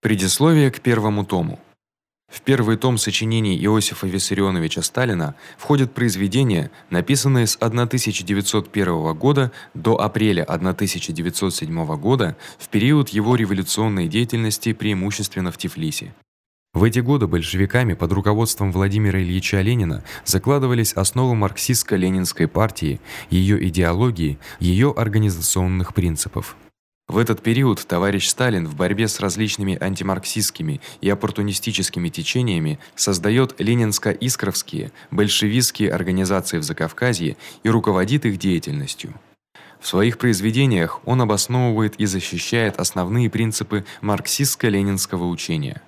Предисловие к первому тому. В первый том сочинений Иосифа Виссарионовича Сталина входят произведения, написанные с 1901 года до апреля 1907 года в период его революционной деятельности преимущественно в Тифлисе. В эти годы большевиками под руководством Владимира Ильича Ленина закладывались основы марксистско-ленинской партии, её идеологии, её организационных принципов. В этот период товарищ Сталин в борьбе с различными антимарксистскими и оппортунистическими течениями создаёт ленинско-искровские, большевистские организации в Закавказье и руководит их деятельностью. В своих произведениях он обосновывает и защищает основные принципы марксистско-ленинского учения.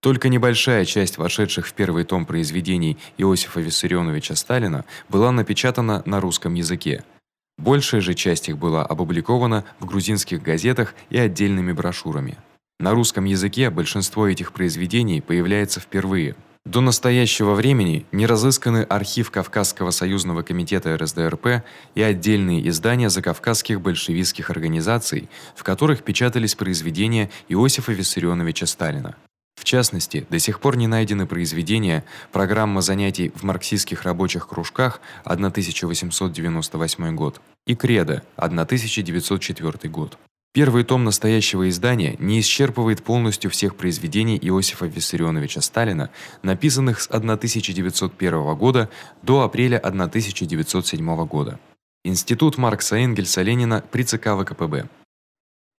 Только небольшая часть вошедших в первый том произведений Иосифа Виссарионовича Сталина была напечатана на русском языке. Большая же часть их была опубликована в грузинских газетах и отдельными брошюрами. На русском языке большинство этих произведений появляется впервые. До настоящего времени не разысканы архив Кавказского союзного комитета РСДРП и отдельные издания закавказских большевистских организаций, в которых печатались произведения Иосифа Виссарионовича Сталина. Частности, до сих пор не найдены произведения Программа занятий в марксистских рабочих кружках 1898 год и Кредо 1904 год. Первый том настоящего издания не исчерпывает полностью всех произведений Иосифа Виссарионовича Сталина, написанных с 1901 года до апреля 1907 года. Институт Маркса Энгельса Ленина при ЦК ВКПБ.